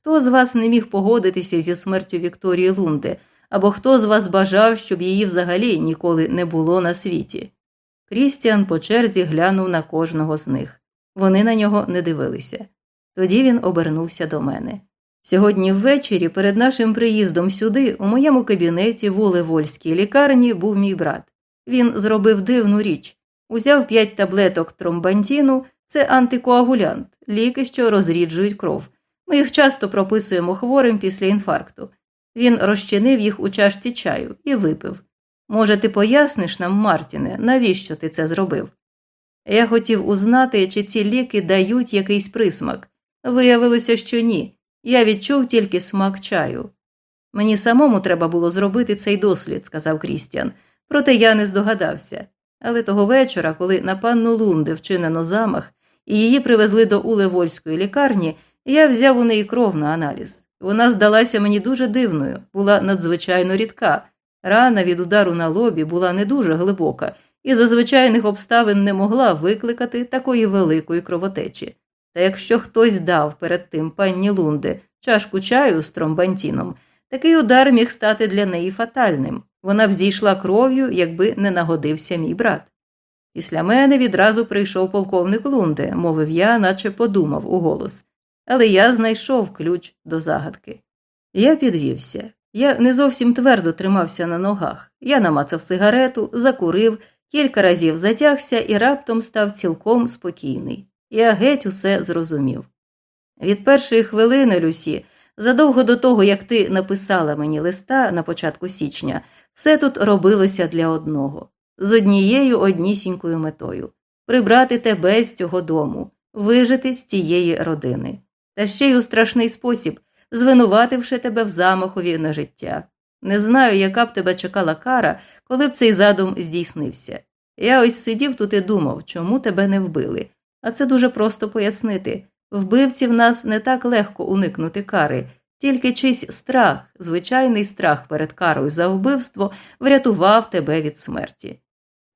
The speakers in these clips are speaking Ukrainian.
Хто з вас не міг погодитися зі смертю Вікторії Лунди, або хто з вас бажав, щоб її взагалі ніколи не було на світі? Крістіан по черзі глянув на кожного з них. Вони на нього не дивилися. Тоді він обернувся до мене. Сьогодні ввечері, перед нашим приїздом сюди, у моєму кабінеті в Улевольській лікарні був мій брат. Він зробив дивну річ узяв п'ять таблеток тромбантіну, це антикоагулянт, ліки, що розріджують кров. Ми їх часто прописуємо хворим після інфаркту. Він розчинив їх у чашці чаю і випив. Може, ти поясниш нам, Мартіне, навіщо ти це зробив? Я хотів узнати, чи ці ліки дають якийсь присмак. Виявилося, що ні. Я відчув тільки смак чаю. Мені самому треба було зробити цей дослід, сказав Крістіан, проте я не здогадався. Але того вечора, коли на панну Лунде вчинено замах і її привезли до Улевольської лікарні, я взяв у неї кров на аналіз. Вона здалася мені дуже дивною, була надзвичайно рідка. Рана від удару на лобі була не дуже глибока і за звичайних обставин не могла викликати такої великої кровотечі. Та якщо хтось дав перед тим панні Лунде чашку чаю з тромбантіном, такий удар міг стати для неї фатальним. Вона б зійшла кров'ю, якби не нагодився мій брат. Після мене відразу прийшов полковник Лунде, мовив я, наче подумав у голос. Але я знайшов ключ до загадки. Я підвівся. Я не зовсім твердо тримався на ногах. Я намацав сигарету, закурив, кілька разів затягся і раптом став цілком спокійний. Я геть усе зрозумів. Від першої хвилини, Люсі, задовго до того, як ти написала мені листа на початку січня, все тут робилося для одного з однією однісінькою метою прибрати тебе з цього дому, вижити з цієї родини, та ще й у страшний спосіб, звинувативши тебе в замахові на життя. Не знаю, яка б тебе чекала кара, коли б цей задум здійснився. Я ось сидів тут і думав, чому тебе не вбили. А це дуже просто пояснити. Вбивців нас не так легко уникнути кари, тільки чийсь страх, звичайний страх перед карою за вбивство врятував тебе від смерті.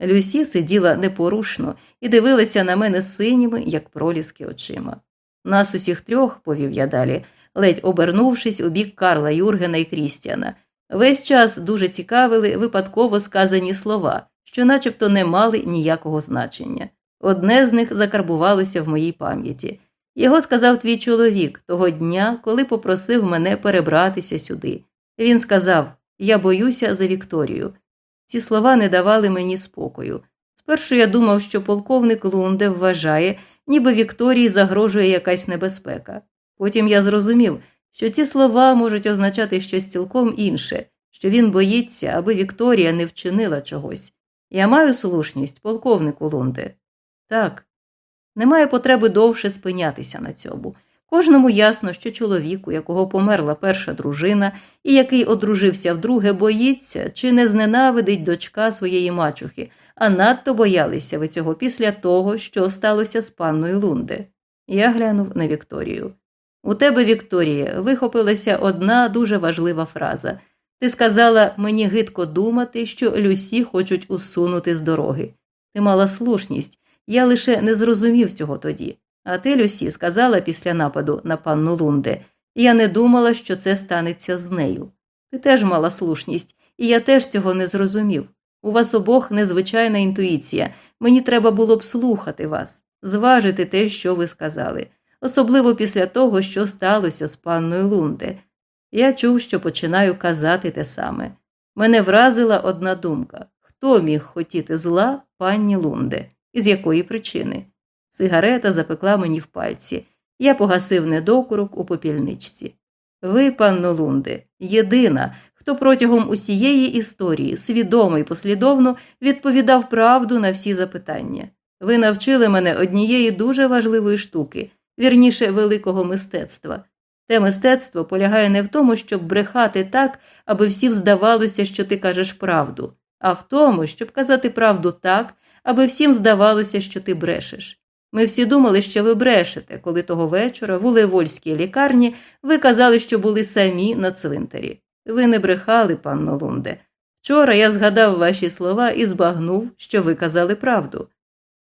Люсі сиділа непорушно і дивилася на мене синіми, як проліски очима. Нас усіх трьох, повів я далі, ледь обернувшись у бік Карла Юргена і Крістіана, весь час дуже цікавили випадково сказані слова, що начебто не мали ніякого значення. Одне з них закарбувалося в моїй пам'яті. Його сказав твій чоловік того дня, коли попросив мене перебратися сюди. Він сказав Я боюся за Вікторію. Ці слова не давали мені спокою. Спершу я думав, що полковник Лунде вважає, ніби Вікторії загрожує якась небезпека. Потім я зрозумів, що ці слова можуть означати щось цілком інше, що він боїться, аби Вікторія не вчинила чогось. Я маю слушність, полковнику Лунде. Так, немає потреби довше спинятися на цьому. Кожному ясно, що чоловік, у якого померла перша дружина, і який одружився вдруге, боїться чи не зненавидить дочка своєї мачухи, а надто боялися ви цього після того, що сталося з панною Лунде. Я глянув на Вікторію. У тебе, Вікторія, вихопилася одна дуже важлива фраза. Ти сказала мені гидко думати, що Люсі хочуть усунути з дороги. Ти мала слушність, я лише не зрозумів цього тоді. А ти, Люсі, сказала після нападу на панну Лунде, я не думала, що це станеться з нею. Ти теж мала слушність, і я теж цього не зрозумів. У вас обох незвичайна інтуїція. Мені треба було б слухати вас, зважити те, що ви сказали, особливо після того, що сталося з панною Лунде. Я чув, що починаю казати те саме. Мене вразила одна думка хто міг хотіти зла пані Лунде, і з якої причини? Сигарета запекла мені в пальці. Я погасив недокурок у попільничці. Ви, панно Лунде, єдина, хто протягом усієї історії свідомо і послідовно відповідав правду на всі запитання. Ви навчили мене однієї дуже важливої штуки, вірніше великого мистецтва. Те мистецтво полягає не в тому, щоб брехати так, аби всім здавалося, що ти кажеш правду, а в тому, щоб казати правду так, аби всім здавалося, що ти брешеш. Ми всі думали, що ви брешете, коли того вечора в Улевольській лікарні ви казали, що були самі на цвинтарі. Ви не брехали, панно Лунде. Вчора я згадав ваші слова і збагнув, що ви казали правду.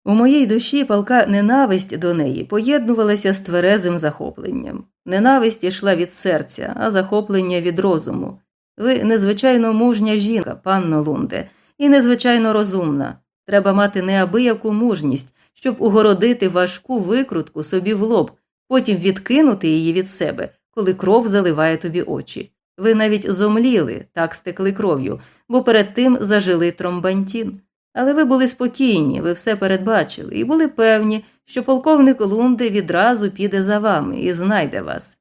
У моїй душі палка ненависть до неї поєднувалася з тверезим захопленням. Ненависть йшла від серця, а захоплення від розуму. Ви незвичайно мужня жінка, панно Лунде, і незвичайно розумна. Треба мати неабияку мужність, щоб угородити важку викрутку собі в лоб, потім відкинути її від себе, коли кров заливає тобі очі. Ви навіть зомліли, так стекли кров'ю, бо перед тим зажили тромбантін. Але ви були спокійні, ви все передбачили, і були певні, що полковник Лунде відразу піде за вами і знайде вас.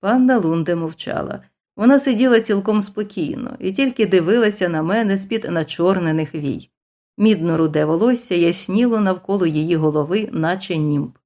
Панна Лунде мовчала. Вона сиділа цілком спокійно і тільки дивилася на мене з-під начорнених вій. Мідно руде волосся ясніло навколо її голови, наче німб.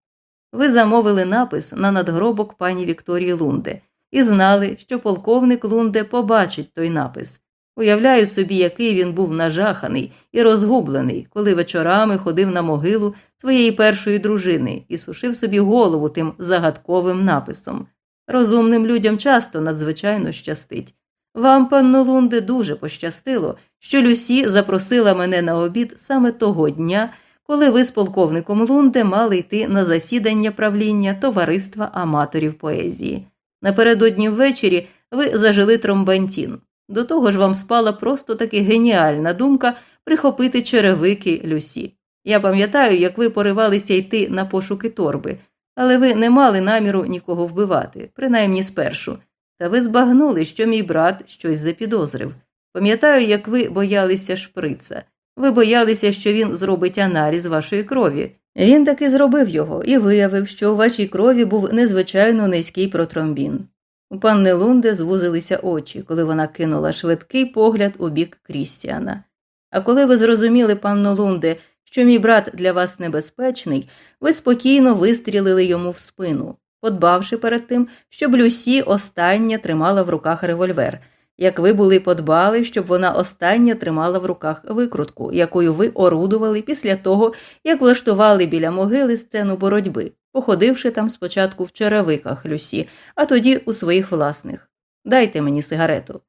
Ви замовили напис на надгробок пані Вікторії Лунде і знали, що полковник Лунде побачить той напис. Уявляю собі, який він був нажаханий і розгублений, коли вечорами ходив на могилу своєї першої дружини і сушив собі голову тим загадковим написом. Розумним людям часто надзвичайно щастить. Вам, панно Лунде, дуже пощастило, що Люсі запросила мене на обід саме того дня, коли ви з полковником Лунде мали йти на засідання правління товариства аматорів поезії. Напередодні ввечері ви зажили тромбантін. До того ж вам спала просто таки геніальна думка прихопити черевики Люсі. Я пам'ятаю, як ви поривалися йти на пошуки торби, але ви не мали наміру нікого вбивати, принаймні спершу. Та ви збагнули, що мій брат щось запідозрив. Пам'ятаю, як ви боялися шприца. Ви боялися, що він зробить аналіз вашої крові. Він таки зробив його і виявив, що у вашій крові був незвичайно низький протромбін. У панни Лунде звузилися очі, коли вона кинула швидкий погляд у бік Крістіана. А коли ви зрозуміли, панно Лунде, що мій брат для вас небезпечний, ви спокійно вистрілили йому в спину, подбавши перед тим, щоб Люсі остання тримала в руках револьвер, як ви були подбали, щоб вона остання тримала в руках викрутку, якою ви орудували після того, як влаштували біля могили сцену боротьби, походивши там спочатку в черевиках Люсі, а тоді у своїх власних. Дайте мені сигарету.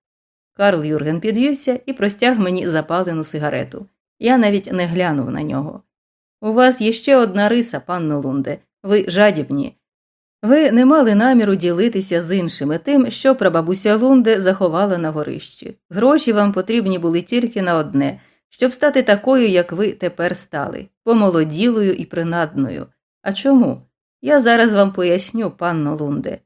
Карл Юрген підвівся і простяг мені запалену сигарету. Я навіть не глянув на нього. У вас є ще одна риса, панно Лунде, ви жадібні. Ви не мали наміру ділитися з іншими тим, що прабабуся Лунде заховала на горищі. Гроші вам потрібні були тільки на одне, щоб стати такою, як ви тепер стали, помолоділою і принадною. А чому? Я зараз вам поясню, панно Лунде.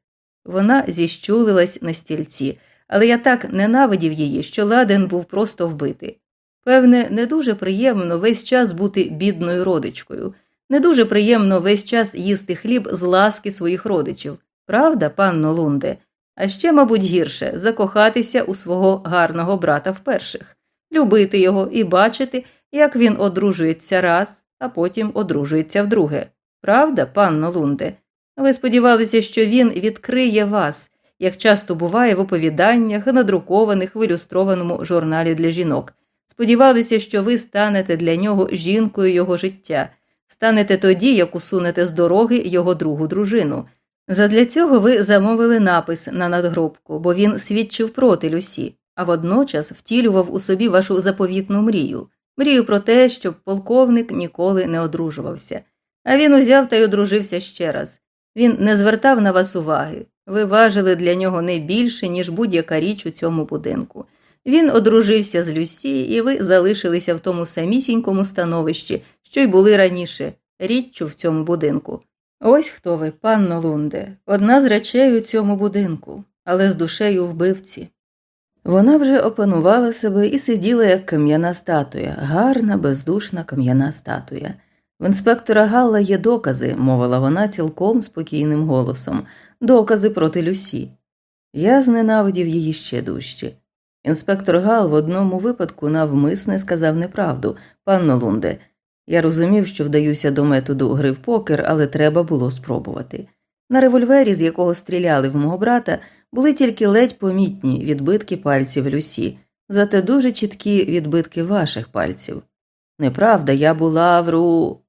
Вона зіщулилась на стільці, але я так ненавидів її, що ладен був просто вбити. Певне, не дуже приємно весь час бути бідною родичкою, не дуже приємно весь час їсти хліб з ласки своїх родичів. Правда, панно Лунде? А ще, мабуть, гірше закохатися у свого гарного брата вперших, любити його і бачити, як він одружується раз, а потім одружується вдруге. Правда, панно Лунде? Ви сподівалися, що він відкриє вас, як часто буває в оповіданнях, надрукованих в ілюстрованому журналі для жінок. Сподівалися, що ви станете для нього жінкою його життя, станете тоді, як усунете з дороги його другу дружину. Задля цього ви замовили напис на надгробку, бо він свідчив проти Люсі, а водночас втілював у собі вашу заповітну мрію, мрію про те, щоб полковник ніколи не одружувався. А він узяв та й одружився ще раз. Він не звертав на вас уваги, ви важили для нього не більше, ніж будь-яка річ у цьому будинку. Він одружився з Люсі, і ви залишилися в тому самісінькому становищі, що й були раніше, річчю в цьому будинку. Ось хто ви, панно Лунде, одна з речей у цьому будинку, але з душею вбивці. Вона вже опанувала себе і сиділа, як кам'яна статуя, гарна, бездушна кам'яна статуя. В інспектора Галла є докази, мовила вона цілком спокійним голосом, докази проти Люсі. Я зненавидів її ще дужче. Інспектор Гал в одному випадку навмисне сказав неправду, панно Лунде. Я розумів, що вдаюся до методу гри в покер, але треба було спробувати. На револьвері, з якого стріляли в мого брата, були тільки ледь помітні відбитки пальців Люсі, зате дуже чіткі відбитки ваших пальців. Неправда, я була в ру.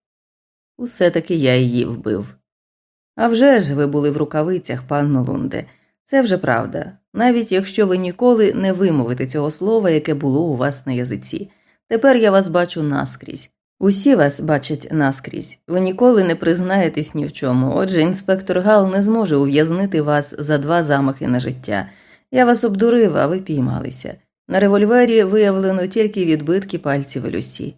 Усе таки я її вбив. А вже ж ви були в рукавицях, панно Лунде. Це вже правда, навіть якщо ви ніколи не вимовите цього слова, яке було у вас на язиці. Тепер я вас бачу наскрізь. Усі вас бачать наскрізь, ви ніколи не признаєтесь ні в чому, отже, інспектор Гал не зможе ув'язнити вас за два замахи на життя. Я вас обдурив, а ви піймалися. На револьвері виявлено тільки відбитки пальців Люсі.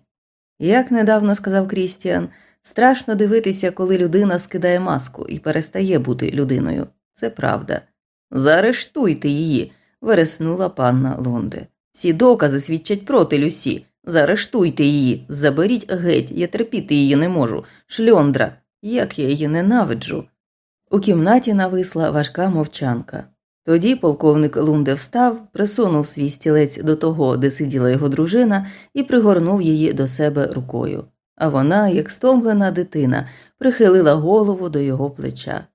Як недавно сказав Крістіан, страшно дивитися, коли людина скидає маску і перестає бути людиною. Це правда. Заарештуйте її, вереснула панна Лунде. Всі докази свідчать проти Люсі. Заарештуйте її, заберіть геть, я терпіти її не можу. Шльондра, як я її ненавиджу. У кімнаті нависла важка мовчанка. Тоді полковник Лунде встав, присунув свій стілець до того, де сиділа його дружина, і пригорнув її до себе рукою. А вона, як стомлена дитина, прихилила голову до його плеча.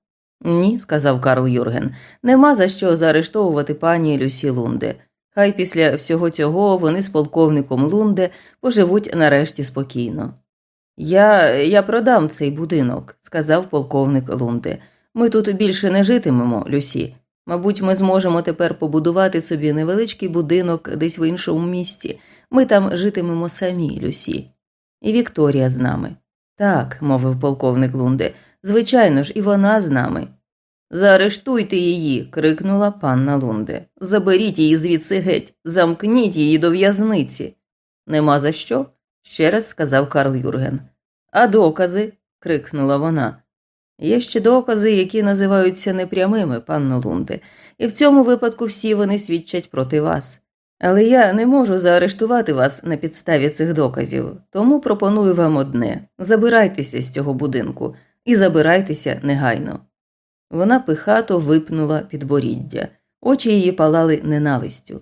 Ні, сказав Карл Юрген, нема за що заарештовувати пані Люсі Лунде. Хай після всього цього вони з полковником Лунде поживуть нарешті спокійно. Я я продам цей будинок, сказав полковник Лунде. Ми тут більше не житимемо, Люсі. Мабуть, ми зможемо тепер побудувати собі невеличкий будинок десь в іншому місті. Ми там житимемо самі, Люсі. І Вікторія з нами. Так, мовив полковник Лунде, звичайно ж, і вона з нами. Заарештуйте її. крикнула панна Лунде. Заберіть її звідси геть, замкніть її до в'язниці. Нема за що? ще раз сказав Карл Юрген. А докази? крикнула вона. Є ще докази, які називаються непрямими, панно Лунде, і в цьому випадку всі вони свідчать проти вас. Але я не можу заарештувати вас на підставі цих доказів, тому пропоную вам одне забирайтеся з цього будинку і забирайтеся негайно. Вона пихато випнула підборіддя, очі її палали ненавистю.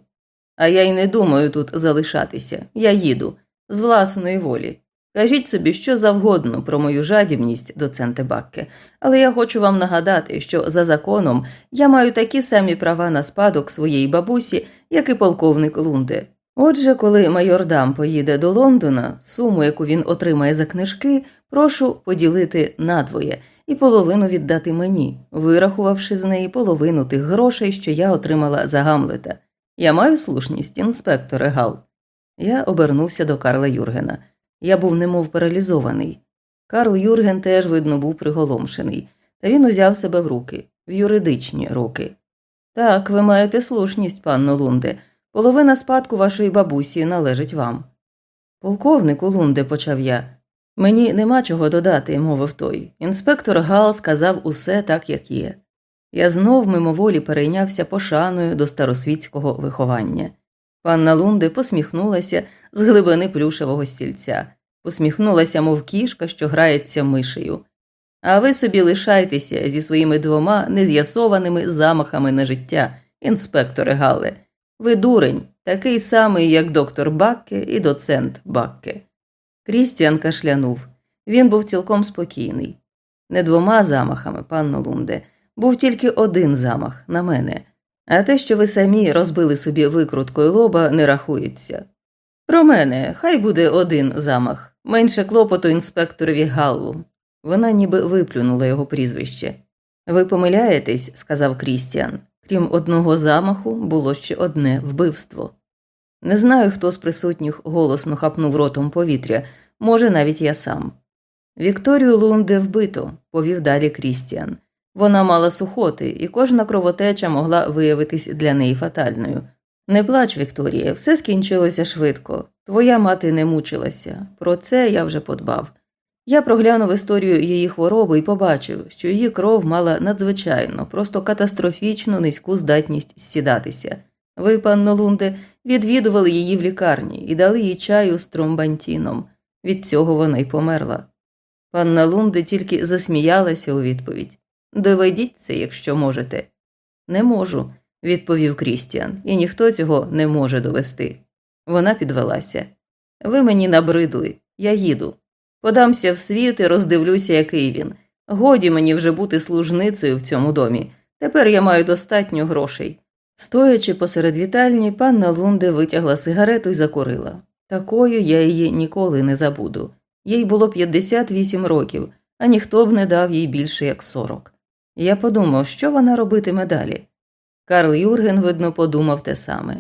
А я й не думаю тут залишатися. Я їду з власної волі. Кажіть собі що завгодно про мою жадібність, доценте Бакке, але я хочу вам нагадати, що за законом я маю такі самі права на спадок своєї бабусі, як і полковник Лунде. Отже, коли майор Дам поїде до Лондона, суму, яку він отримає за книжки, прошу поділити надвоє і половину віддати мені, вирахувавши з неї половину тих грошей, що я отримала за Гамлета. Я маю слушність, інспекторе Гал. Я обернувся до Карла Юргена. Я був немов паралізований. Карл Юрген теж, видно, був приголомшений, та він узяв себе в руки, в юридичні руки. Так, ви маєте слушність, панно Лунде. Половина спадку вашої бабусі належить вам. Полковнику Лунде, почав я. Мені нема чого додати, мовив той. Інспектор Гал сказав усе так, як є. Я знов мимоволі перейнявся пошаною до старосвітського виховання. Панна Лунде посміхнулася з глибини плюшевого стільця, посміхнулася, мов кішка, що грається мишею. А ви собі лишайтеся зі своїми двома нез'ясованими замахами на життя, інспекторе Галле. Ви дурень, такий самий, як доктор Бакке і доцент Бакке. Крістіан кашлянув. Він був цілком спокійний. Не двома замахами, панно Лунде, був тільки один замах на мене, а те, що ви самі розбили собі викруткою лоба, не рахується. Про мене, хай буде один замах, менше клопоту інспекторові Галлу. Вона ніби виплюнула його прізвище. Ви помиляєтесь, сказав Крістіан. Крім одного замаху, було ще одне вбивство. Не знаю, хто з присутніх голосно хапнув ротом повітря, може, навіть я сам. Вікторію Лунде вбито, повів далі Крістіан. Вона мала сухоти, і кожна кровотеча могла виявитись для неї фатальною. Не плач, Вікторія, все скінчилося швидко. Твоя мати не мучилася. Про це я вже подбав. Я проглянув історію її хвороби і побачив, що її кров мала надзвичайно, просто катастрофічно низьку здатність сідатися. Ви, панно Лунде, відвідували її в лікарні і дали їй чаю з тромбантіном. Від цього вона й померла. Панна Лунде тільки засміялася у відповідь. Доведіть це, якщо можете. Не можу, відповів Крістіан, і ніхто цього не може довести. Вона підвелася. Ви мені набридли, я їду. Подамся в світ і роздивлюся, який він. Годі мені вже бути служницею в цьому домі. Тепер я маю достатньо грошей. Стоячи посеред вітальні, панна Лунде витягла сигарету і закурила. Такою я її ніколи не забуду. Їй було 58 років, а ніхто б не дав їй більше як 40. Я подумав, що вона робитиме далі. Карл Юрген, видно, подумав те саме.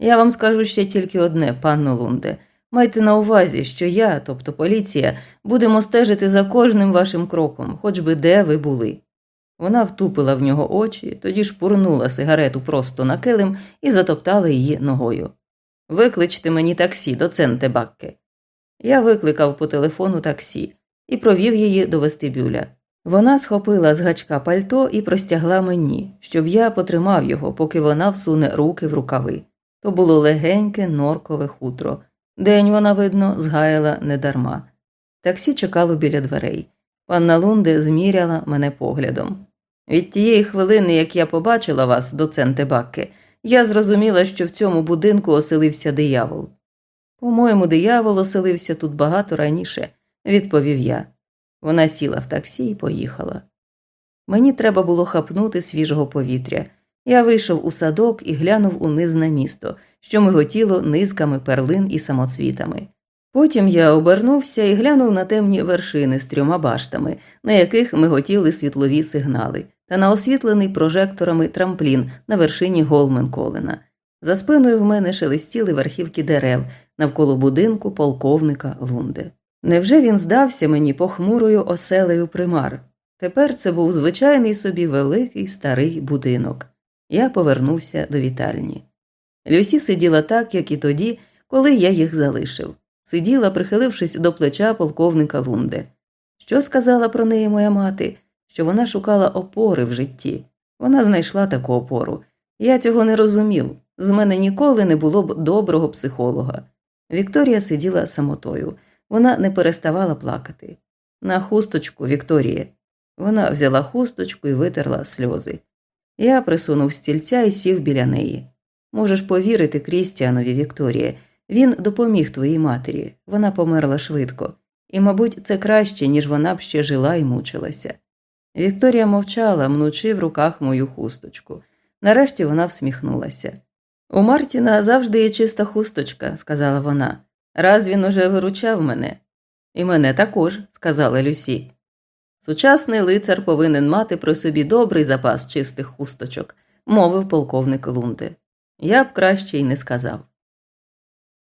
Я вам скажу ще тільки одне, панно Лунде. Майте на увазі, що я, тобто поліція, будемо стежити за кожним вашим кроком, хоч би де ви були. Вона втупила в нього очі, тоді шпурнула сигарету просто на килим і затоптала її ногою. Викличте мені таксі, доценте Бакке. Я викликав по телефону таксі і провів її до вестибюля. Вона схопила з гачка пальто і простягла мені, щоб я потримав його, поки вона всуне руки в рукави. То було легеньке норкове хутро. День вона, видно, згаяла недарма. Таксі чекало біля дверей. Панна Лунде зміряла мене поглядом. Від тієї хвилини, як я побачила вас, доценте Бакке, я зрозуміла, що в цьому будинку оселився диявол. По-моєму, диявол оселився тут багато раніше, відповів я. Вона сіла в таксі і поїхала. Мені треба було хапнути свіжого повітря. Я вийшов у садок і глянув униз на місто, що миготіло низками перлин і самоцвітами. Потім я обернувся і глянув на темні вершини з трьома баштами, на яких миготіли світлові сигнали, та на освітлений прожекторами трамплін на вершині Голменколена. За спиною в мене шелестіли верхівки дерев навколо будинку полковника Лунде. Невже він здався мені похмурою оселею примар? Тепер це був звичайний собі великий старий будинок. Я повернувся до вітальні. Люсі сиділа так, як і тоді, коли я їх залишив. Сиділа, прихилившись до плеча полковника Лунде. Що сказала про неї моя мати? Що вона шукала опори в житті. Вона знайшла таку опору. Я цього не розумів. З мене ніколи не було б доброго психолога. Вікторія сиділа самотою. Вона не переставала плакати. На хусточку, Вікторія. Вона взяла хусточку і витерла сльози. Я присунув стільця і сів біля неї. Можеш повірити Крістіанові, Вікторія. Він допоміг твоїй матері. Вона померла швидко. І, мабуть, це краще, ніж вона б ще жила і мучилася. Вікторія мовчала, мнучи в руках мою хусточку. Нарешті вона всміхнулася. У Мартіна завжди є чиста хусточка, сказала вона. Раз він уже виручав мене. І мене також, сказала Люсі. Сучасний лицар повинен мати при собі добрий запас чистих хусточок, мовив полковник Лунде. Я б краще й не сказав.